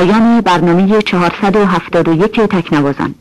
پایان برنامه 471 تکنوازان.